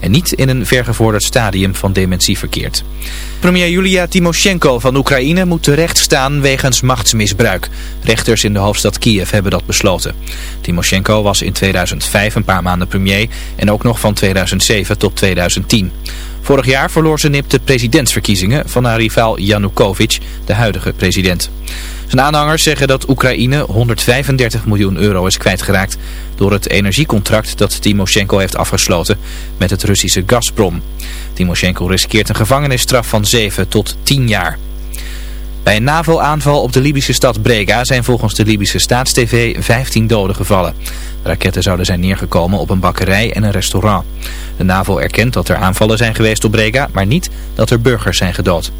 en niet in een vergevorderd stadium van dementie verkeert. Premier Julia Timoshenko van Oekraïne moet terecht staan wegens machtsmisbruik. Rechters in de hoofdstad Kiev hebben dat besloten. Timoshenko was in 2005 een paar maanden premier en ook nog van 2007 tot 2010. Vorig jaar verloor ze nip de presidentsverkiezingen van haar rivaal Yanukovych, de huidige president. Zijn aanhangers zeggen dat Oekraïne 135 miljoen euro is kwijtgeraakt door het energiecontract dat Timoshenko heeft afgesloten met het Russische Gazprom. Timoshenko riskeert een gevangenisstraf van 7 tot 10 jaar. Bij een NAVO-aanval op de Libische stad Brega zijn volgens de Libische staatstv 15 doden gevallen. Raketten zouden zijn neergekomen op een bakkerij en een restaurant. De NAVO erkent dat er aanvallen zijn geweest op Brega, maar niet dat er burgers zijn gedood.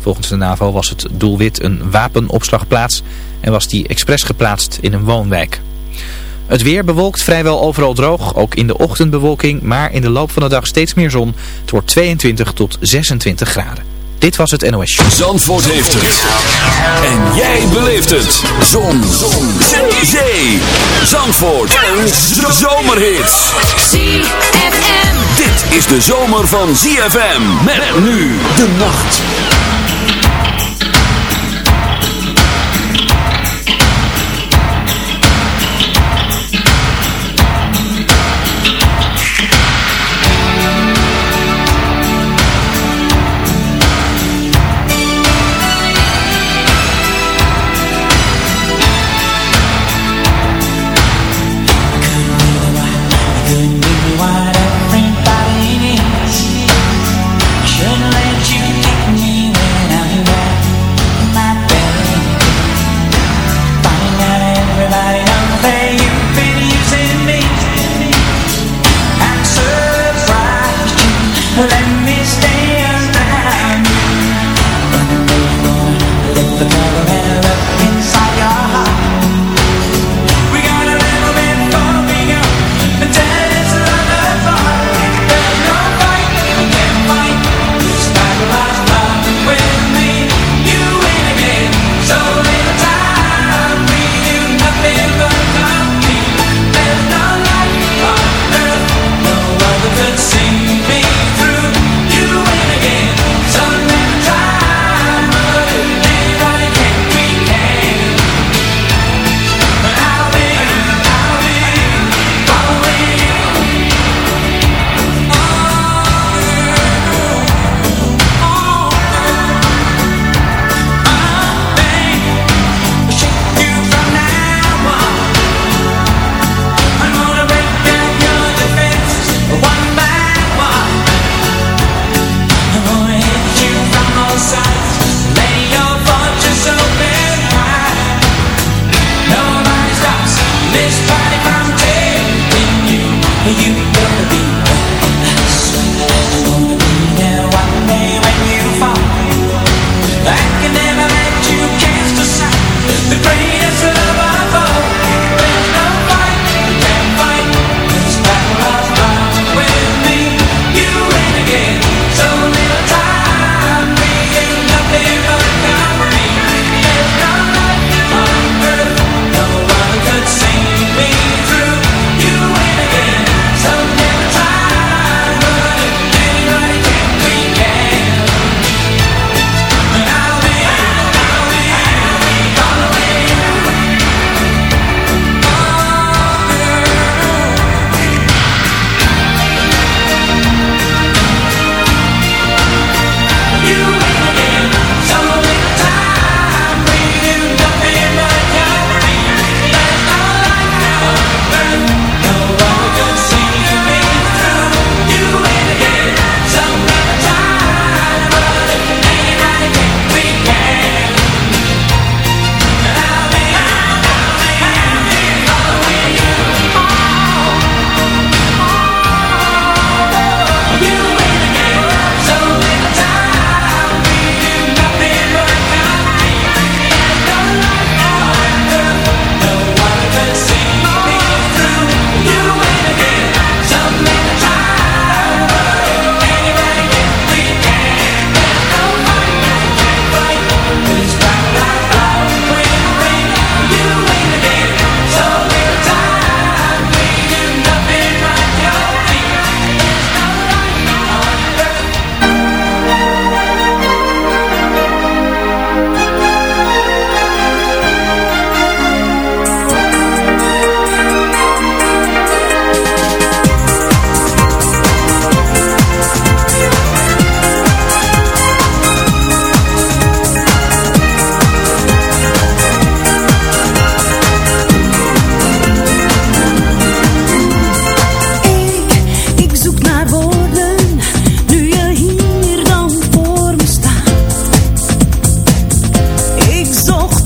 Volgens de NAVO was het doelwit een wapenopslagplaats en was die expres geplaatst in een woonwijk. Het weer bewolkt vrijwel overal droog, ook in de ochtendbewolking, maar in de loop van de dag steeds meer zon. Het wordt 22 tot 26 graden. Dit was het NOS Show. Zandvoort heeft het. En jij beleeft het. Zon. zon. Zee. Zandvoort. En zomerhits. ZFM. Dit is de zomer van ZFM. Met nu de nacht.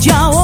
Y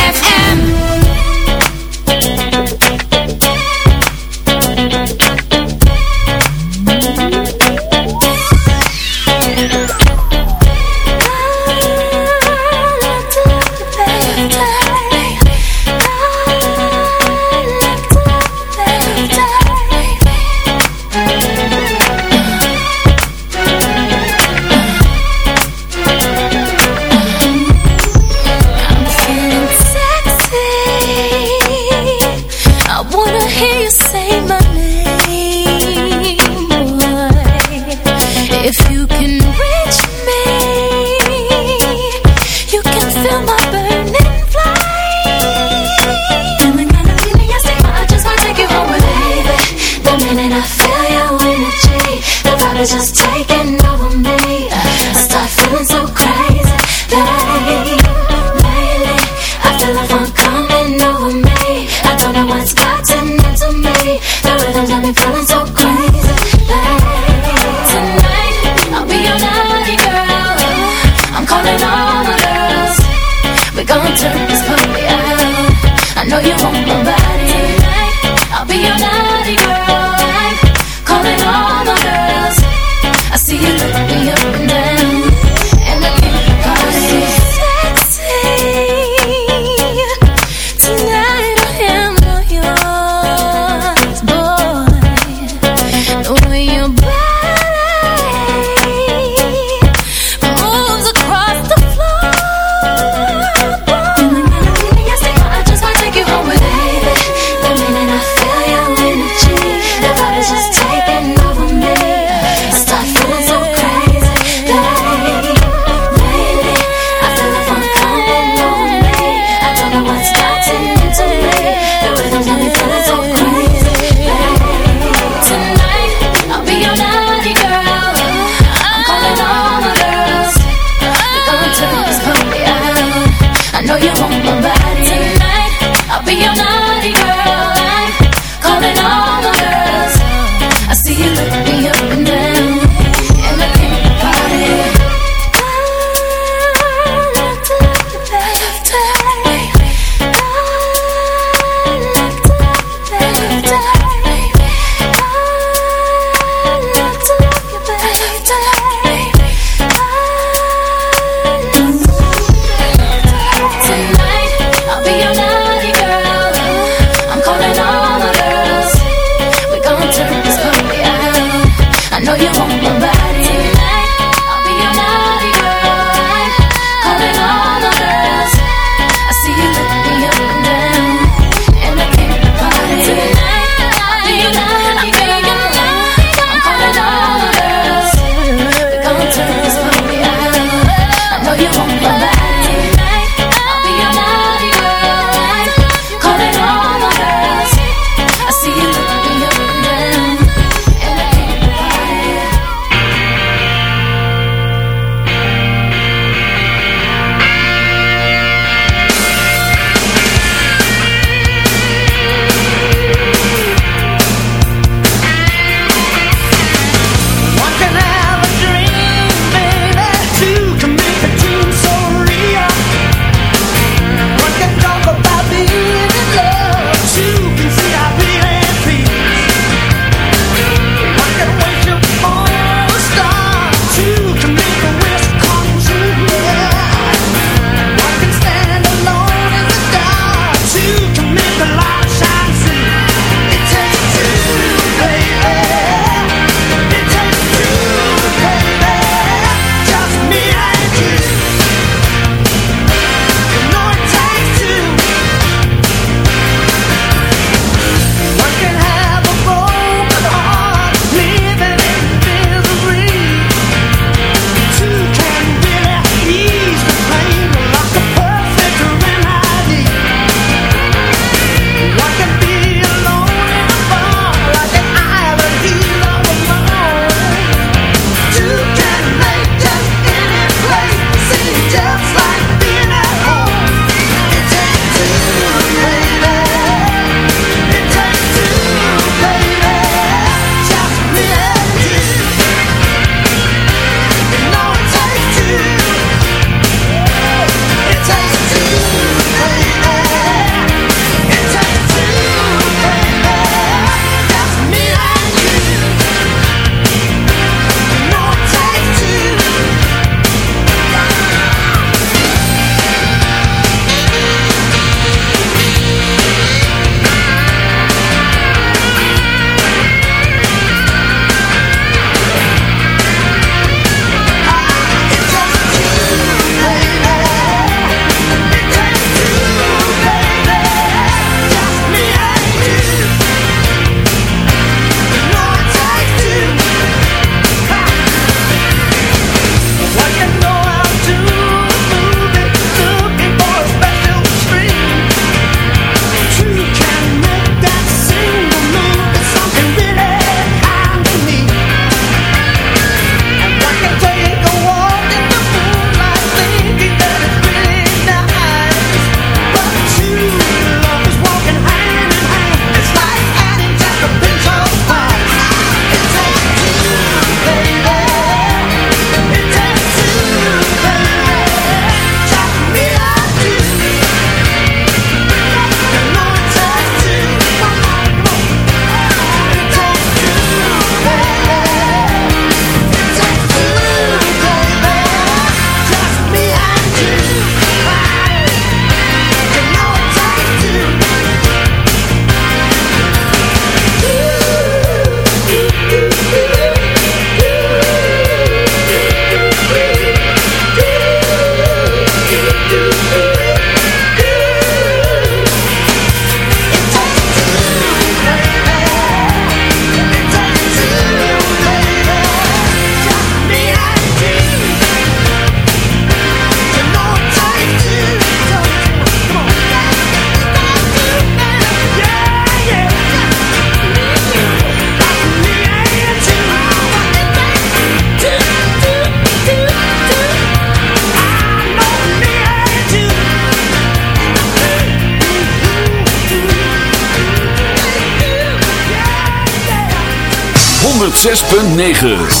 106.9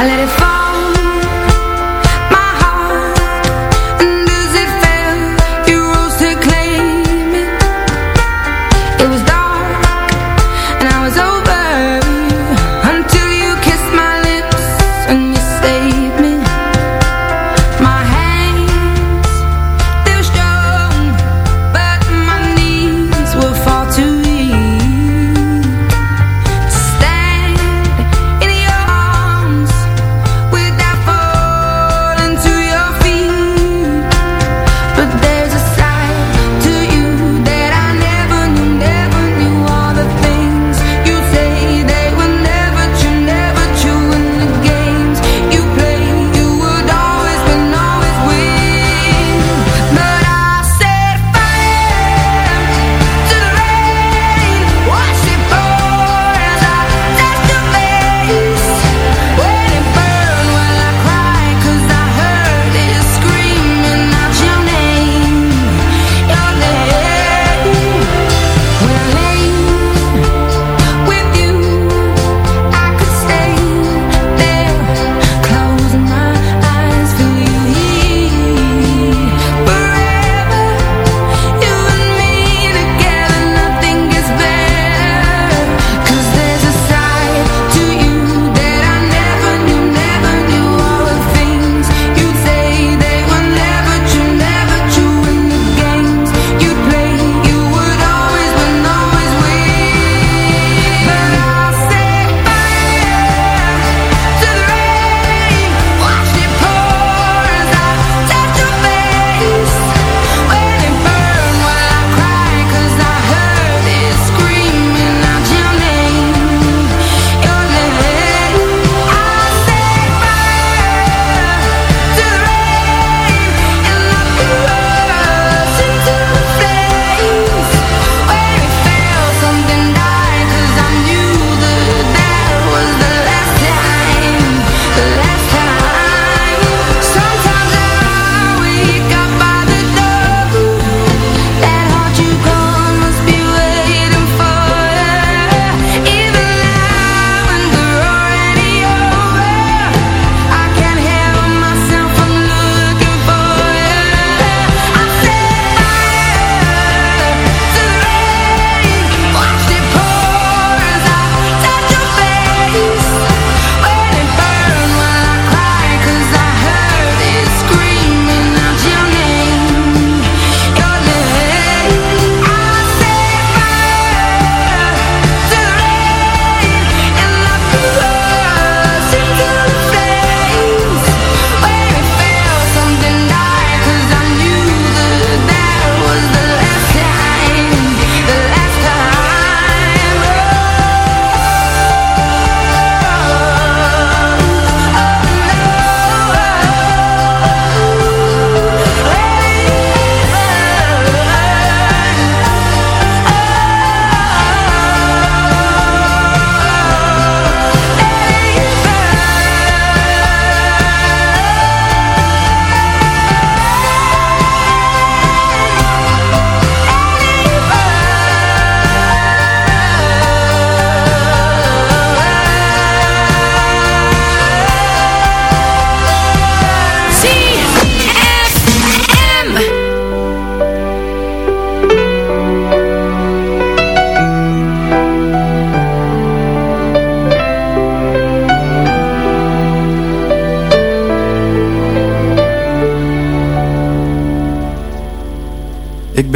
I let it fall.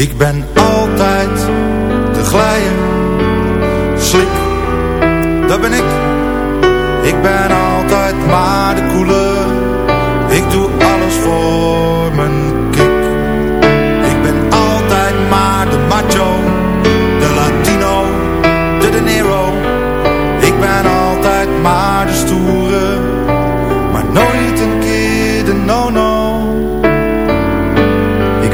Ik ben altijd de glijer, slik, dat ben ik. Ik ben altijd maar de koele, ik doe alles voor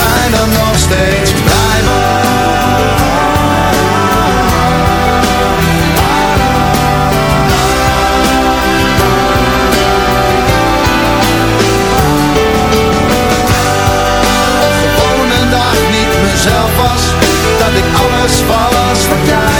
En bijna nog steeds blij niet mezelf was Dat ik alles was wat jij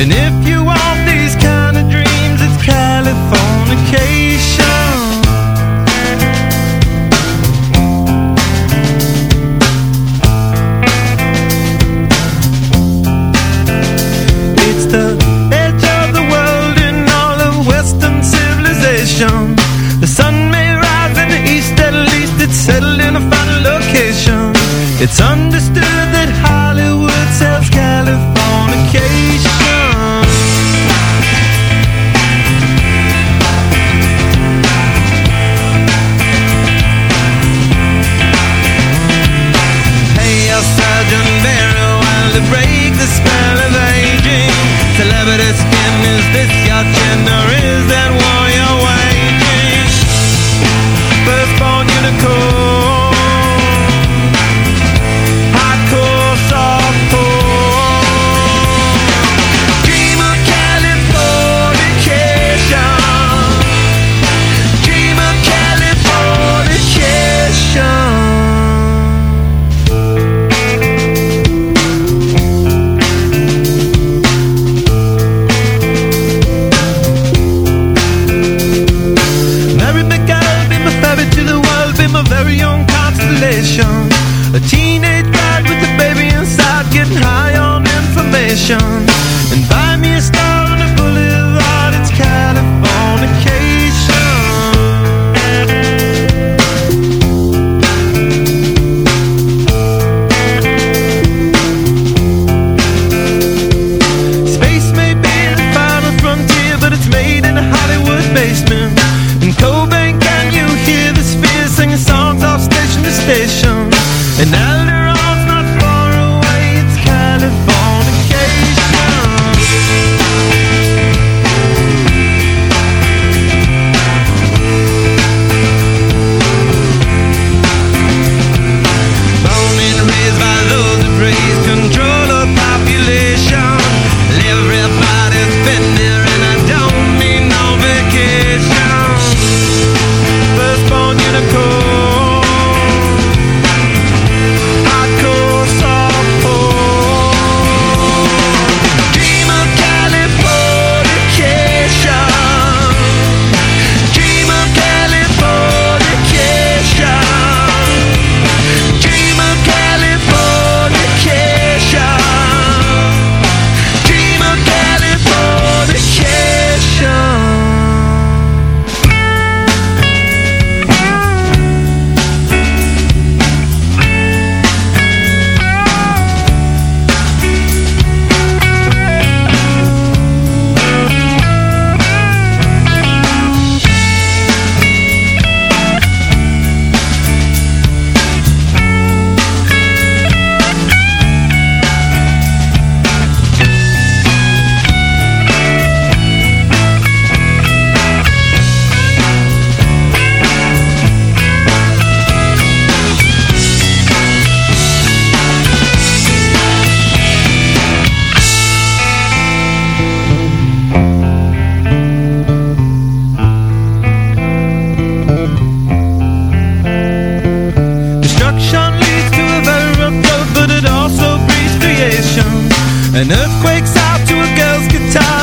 And if you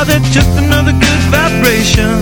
another, just another good vibration.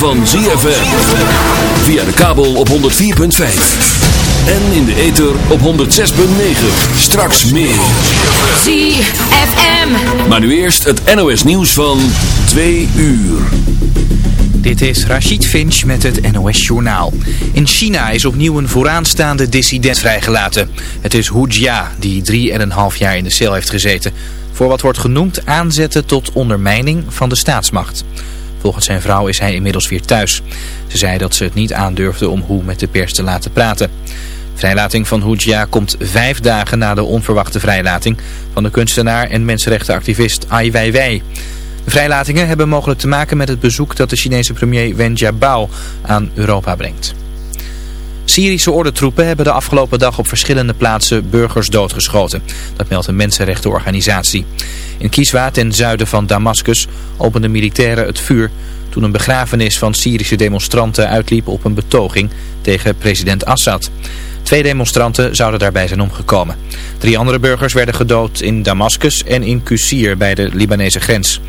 Van ZFM. Via de kabel op 104.5. En in de ether op 106.9. Straks meer. ZFM. Maar nu eerst het NOS nieuws van 2 uur. Dit is Rachid Finch met het NOS Journaal. In China is opnieuw een vooraanstaande dissident vrijgelaten. Het is Hu Jia, die drie en een half jaar in de cel heeft gezeten... voor wat wordt genoemd aanzetten tot ondermijning van de staatsmacht. Volgens zijn vrouw is hij inmiddels weer thuis. Ze zei dat ze het niet aandurfde om Hu met de pers te laten praten. Vrijlating van Jia komt vijf dagen na de onverwachte vrijlating... van de kunstenaar en mensenrechtenactivist Ai Weiwei... De vrijlatingen hebben mogelijk te maken met het bezoek dat de Chinese premier Wen Jiabao aan Europa brengt. Syrische ordentroepen hebben de afgelopen dag op verschillende plaatsen burgers doodgeschoten. Dat meldt een mensenrechtenorganisatie. In Kiswa ten zuiden van Damascus openden militairen het vuur toen een begrafenis van Syrische demonstranten uitliep op een betoging tegen president Assad. Twee demonstranten zouden daarbij zijn omgekomen. Drie andere burgers werden gedood in Damascus en in Qusir bij de Libanese grens.